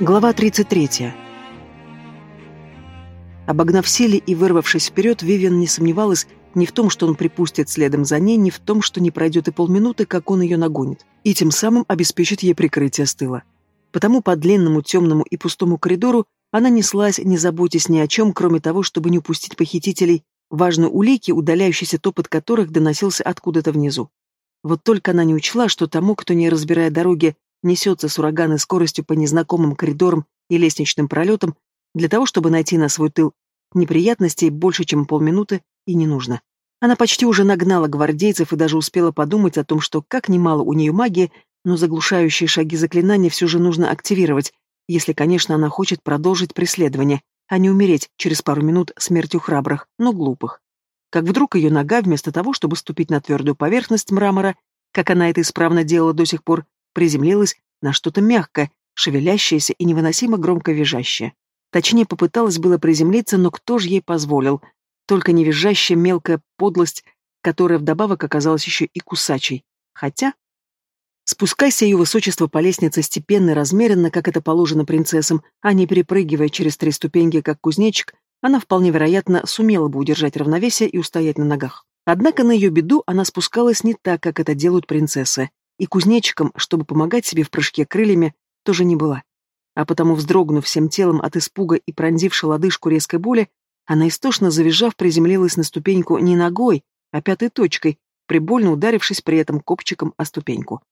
Глава 33. Обогнав Сели и вырвавшись вперед, Вивиан не сомневалась ни в том, что он припустит следом за ней, ни в том, что не пройдет и полминуты, как он ее нагонит, и тем самым обеспечит ей прикрытие с тыла. Потому по длинному, темному и пустому коридору она неслась, не заботясь ни о чем, кроме того, чтобы не упустить похитителей, важной улики, удаляющийся топот которых доносился откуда-то внизу. Вот только она не учла, что тому, кто, не разбирая дороги, несется с ураганной скоростью по незнакомым коридорам и лестничным пролетам, для того, чтобы найти на свой тыл неприятностей больше, чем полминуты, и не нужно. Она почти уже нагнала гвардейцев и даже успела подумать о том, что как немало у нее магии, но заглушающие шаги заклинания все же нужно активировать, если, конечно, она хочет продолжить преследование, а не умереть через пару минут смертью храбрых, но глупых. Как вдруг ее нога, вместо того, чтобы ступить на твердую поверхность мрамора, как она это исправно делала до сих пор, приземлилась на что-то мягкое, шевелящееся и невыносимо громко визжащее. Точнее, попыталась было приземлиться, но кто же ей позволил? Только не визжащая мелкая подлость, которая вдобавок оказалась еще и кусачей. Хотя... Спускайся ее высочество по лестнице степенно и размеренно, как это положено принцессам, а не перепрыгивая через три ступеньки, как кузнечик, она вполне вероятно сумела бы удержать равновесие и устоять на ногах. Однако на ее беду она спускалась не так, как это делают принцессы и кузнечиком, чтобы помогать себе в прыжке крыльями, тоже не была. А потому, вздрогнув всем телом от испуга и пронзивши лодыжку резкой боли, она истошно завизжав приземлилась на ступеньку не ногой, а пятой точкой, прибольно ударившись при этом копчиком о ступеньку.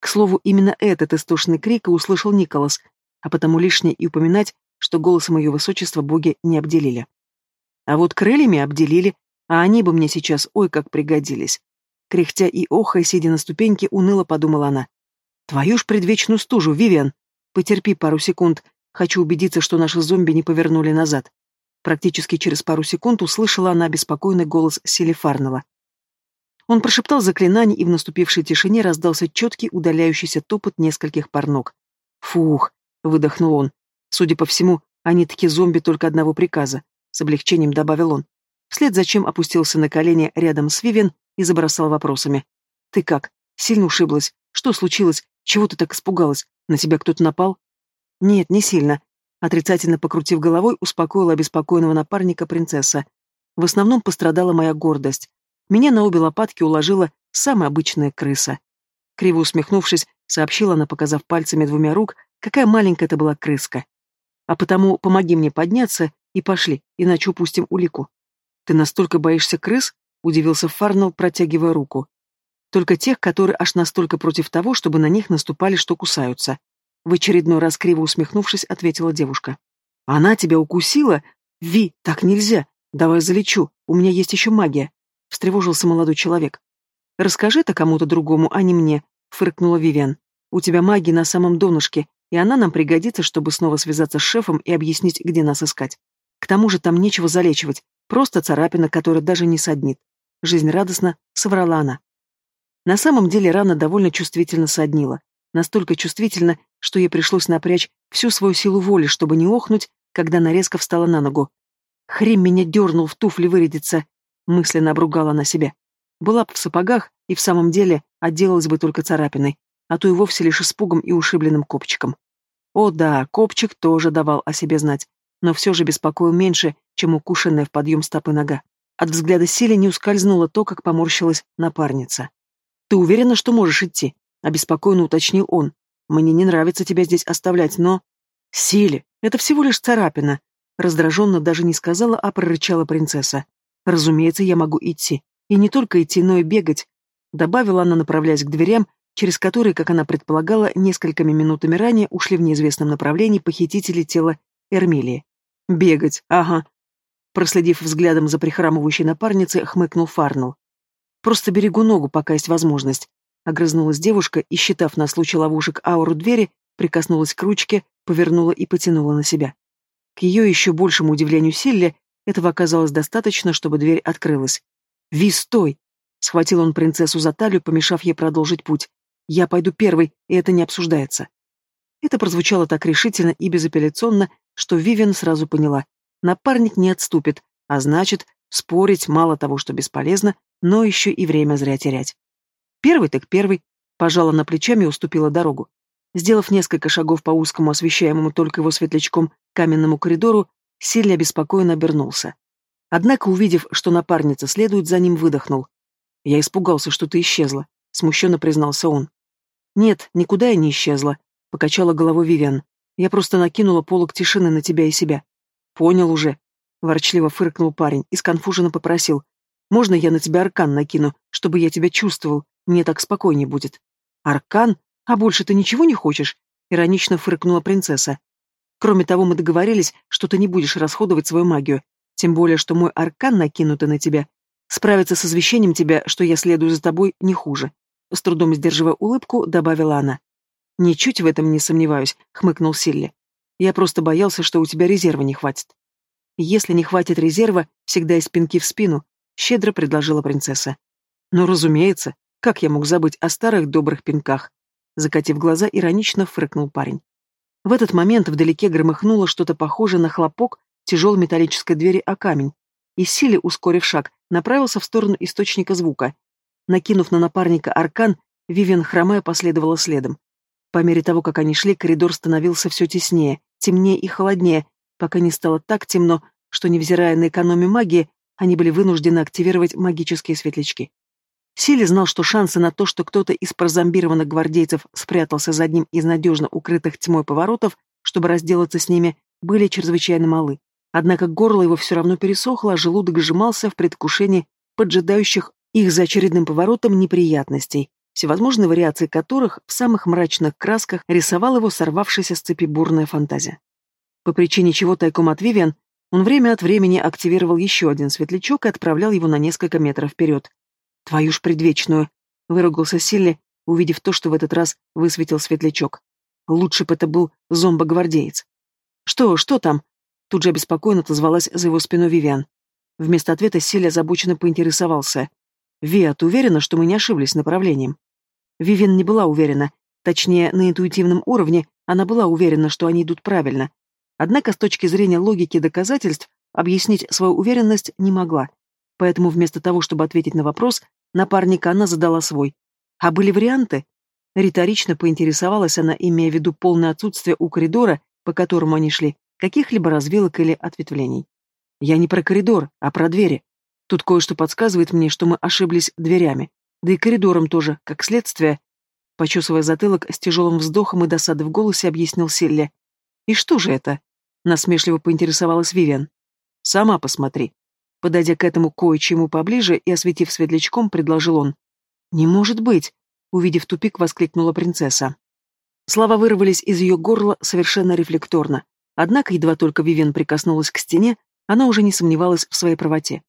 К слову, именно этот истошный крик и услышал Николас, а потому лишнее и упоминать, что голосом ее высочества боги не обделили. А вот крыльями обделили, а они бы мне сейчас ой как пригодились. Кряхтя и охая, сидя на ступеньке, уныло подумала она. «Твою ж предвечную стужу, Вивиан! Потерпи пару секунд. Хочу убедиться, что наши зомби не повернули назад». Практически через пару секунд услышала она беспокойный голос Сили Фарнелла. Он прошептал заклинание, и в наступившей тишине раздался четкий удаляющийся топот нескольких пар ног. «Фух!» — выдохнул он. «Судя по всему, они таки зомби только одного приказа», — с облегчением добавил он. Вслед за чем опустился на колени рядом с Вивен и забросал вопросами. «Ты как? Сильно ушиблась? Что случилось? Чего ты так испугалась? На тебя кто-то напал?» «Нет, не сильно», — отрицательно покрутив головой, успокоила обеспокоенного напарника принцесса. «В основном пострадала моя гордость. Меня на обе лопатки уложила самая обычная крыса». Криво усмехнувшись, сообщила она, показав пальцами двумя рук, какая маленькая это была крыска. «А потому помоги мне подняться и пошли, иначе упустим улику». «Ты настолько боишься крыс?» — удивился Фарнелл, протягивая руку. «Только тех, которые аж настолько против того, чтобы на них наступали, что кусаются». В очередной раз криво усмехнувшись, ответила девушка. «Она тебя укусила? Ви, так нельзя. Давай залечу, у меня есть еще магия», — встревожился молодой человек. «Расскажи это кому-то другому, а не мне», — фыркнула Вивиан. «У тебя магия на самом донышке, и она нам пригодится, чтобы снова связаться с шефом и объяснить, где нас искать. К тому же там нечего залечивать, просто царапина, которая даже не саднит. Жизнерадостно соврала она. На самом деле рана довольно чувствительно соднила. Настолько чувствительно, что ей пришлось напрячь всю свою силу воли, чтобы не охнуть, когда она резко встала на ногу. «Хрень меня дернул в туфли вырядиться!» мысленно обругала она себя. Была бы в сапогах и в самом деле отделалась бы только царапиной, а то и вовсе лишь испугом и ушибленным копчиком. О да, копчик тоже давал о себе знать, но все же беспокоил меньше, чем укушенная в подъем стопы нога. От взгляда Сили не ускользнуло то, как поморщилась напарница. «Ты уверена, что можешь идти?» — обеспокоенно уточнил он. «Мне не нравится тебя здесь оставлять, но...» «Сили, это всего лишь царапина», — раздраженно даже не сказала, а прорычала принцесса. «Разумеется, я могу идти. И не только идти, но и бегать», — добавила она, направляясь к дверям, через которые, как она предполагала, несколькими минутами ранее ушли в неизвестном направлении похитители тела Эрмилии. «Бегать, ага, Проследив взглядом за прихрамывающей напарницей, хмыкнул Фарнул. «Просто берегу ногу, пока есть возможность». Огрызнулась девушка и, считав на случай ловушек ауру двери, прикоснулась к ручке, повернула и потянула на себя. К ее еще большему удивлению Силле этого оказалось достаточно, чтобы дверь открылась. «Ви, стой!» — схватил он принцессу за талию, помешав ей продолжить путь. «Я пойду первый, и это не обсуждается». Это прозвучало так решительно и безапелляционно, что Вивиан сразу поняла напарник не отступит, а значит, спорить мало того, что бесполезно, но еще и время зря терять. Первый так первый, пожала на плечами и уступила дорогу. Сделав несколько шагов по узкому, освещаемому только его светлячком, каменному коридору, Силья обеспокоенно обернулся. Однако, увидев, что напарница следует за ним, выдохнул. «Я испугался, что ты исчезла», — смущенно признался он. «Нет, никуда я не исчезла», — покачала головой Вивиан. «Я просто накинула полог тишины на тебя и себя». «Понял уже», — ворчливо фыркнул парень и сконфуженно попросил. «Можно я на тебя аркан накину, чтобы я тебя чувствовал? Мне так спокойнее будет». «Аркан? А больше ты ничего не хочешь?» — иронично фыркнула принцесса. «Кроме того, мы договорились, что ты не будешь расходовать свою магию. Тем более, что мой аркан накинутый на тебя. Справиться с извещением тебя, что я следую за тобой, не хуже. С трудом сдерживая улыбку, добавила она. «Ничуть в этом не сомневаюсь», — хмыкнул Силли. «Я просто боялся, что у тебя резерва не хватит». «Если не хватит резерва, всегда из спинки в спину», — щедро предложила принцесса. «Ну, разумеется, как я мог забыть о старых добрых пинках?» Закатив глаза, иронично фыркнул парень. В этот момент вдалеке громыхнуло что-то похожее на хлопок тяжелой металлической двери о камень, и Силе, ускорив шаг, направился в сторону источника звука. Накинув на напарника аркан, Вивен хромая последовала следом. По мере того, как они шли, коридор становился все теснее, темнее и холоднее, пока не стало так темно, что, невзирая на экономию магии, они были вынуждены активировать магические светлячки. Сили знал, что шансы на то, что кто-то из прозомбированных гвардейцев спрятался за одним из надежно укрытых тьмой поворотов, чтобы разделаться с ними, были чрезвычайно малы. Однако горло его все равно пересохло, а желудок сжимался в предвкушении поджидающих их за очередным поворотом неприятностей, всевозможные вариации которых в самых мрачных красках рисовал его сорвавшаяся с цепи бурная фантазия. По причине чего тайком от Вивиан он время от времени активировал еще один светлячок и отправлял его на несколько метров вперед. «Твою ж предвечную!» — выругался Силли, увидев то, что в этот раз высветил светлячок. Лучше бы это был зомбогвардеец. «Что, что там?» Тут же обеспокоенно отозвалась за его спиной Вивиан. Вместо ответа Силли озабоченно поинтересовался. «Виа, ты уверена, что мы не ошиблись направлением?» Вивиан не была уверена. Точнее, на интуитивном уровне она была уверена, что они идут правильно. Однако с точки зрения логики доказательств объяснить свою уверенность не могла. Поэтому вместо того, чтобы ответить на вопрос, напарника она задала свой. А были варианты? Риторично поинтересовалась она, имея в виду полное отсутствие у коридора, по которому они шли, каких-либо развилок или ответвлений. Я не про коридор, а про двери. Тут кое-что подсказывает мне, что мы ошиблись дверями. Да и коридором тоже, как следствие. Почесывая затылок, с тяжелым вздохом и досадой в голосе объяснил Силли. «И что же это?» Насмешливо поинтересовалась Вивиан. «Сама посмотри». Подойдя к этому кое-чему поближе и осветив светлячком, предложил он. «Не может быть!» Увидев тупик, воскликнула принцесса. Слова вырвались из ее горла совершенно рефлекторно. Однако, едва только Вивен прикоснулась к стене, она уже не сомневалась в своей правоте.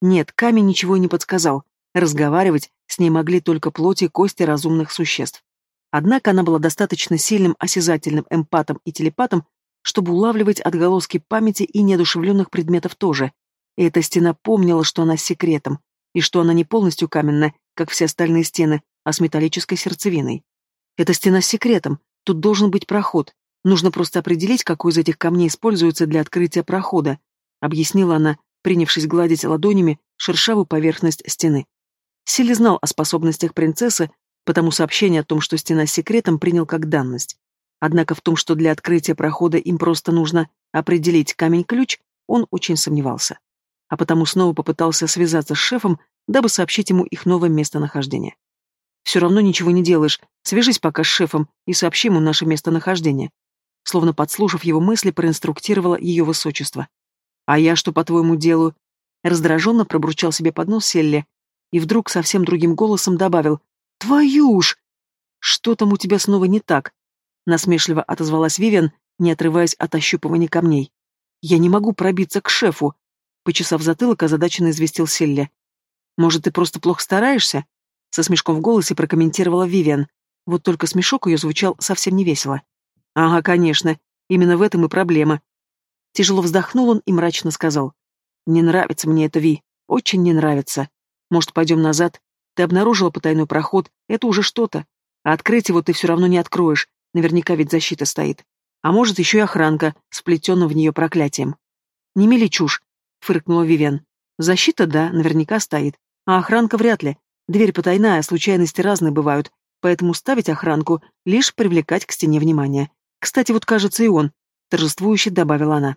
Нет, камень ничего не подсказал. Разговаривать с ней могли только плоти и кости разумных существ. Однако она была достаточно сильным осязательным эмпатом и телепатом, чтобы улавливать отголоски памяти и неодушевленных предметов тоже. И эта стена помнила, что она с секретом, и что она не полностью каменная, как все остальные стены, а с металлической сердцевиной. Это стена с секретом, тут должен быть проход, Нужно просто определить, какой из этих камней используется для открытия прохода, объяснила она, принявшись гладить ладонями шершавую поверхность стены. Силли знал о способностях принцессы, потому сообщение о том, что стена с секретом, принял как данность. Однако в том, что для открытия прохода им просто нужно определить камень-ключ, он очень сомневался. А потому снова попытался связаться с шефом, дабы сообщить ему их новое местонахождение. «Все равно ничего не делаешь. Свяжись пока с шефом и сообщи ему наше местонахождение словно подслушав его мысли, проинструктировала ее высочество. «А я что, по-твоему, делаю?» Раздраженно пробурчал себе под нос Селли и вдруг совсем другим голосом добавил «Твою ж!» «Что там у тебя снова не так?» Насмешливо отозвалась Вивиан, не отрываясь от ощупывания камней. «Я не могу пробиться к шефу», — почесав затылок, озадаченно известил Селли. «Может, ты просто плохо стараешься?» Со смешком в голосе прокомментировала Вивиан. Вот только смешок ее звучал совсем невесело. Ага, конечно. Именно в этом и проблема. Тяжело вздохнул он и мрачно сказал. Не нравится мне это, Ви. Очень не нравится. Может, пойдем назад? Ты обнаружила потайной проход. Это уже что-то. А открыть его ты все равно не откроешь. Наверняка ведь защита стоит. А может, еще и охранка, сплетенным в нее проклятием. Не мели чушь, фыркнула Вивен. Защита, да, наверняка стоит. А охранка вряд ли. Дверь потайная, случайности разные бывают. поэтому ставить охранку — лишь привлекать к стене внимание. Кстати, вот кажется и он, торжествующе добавила она.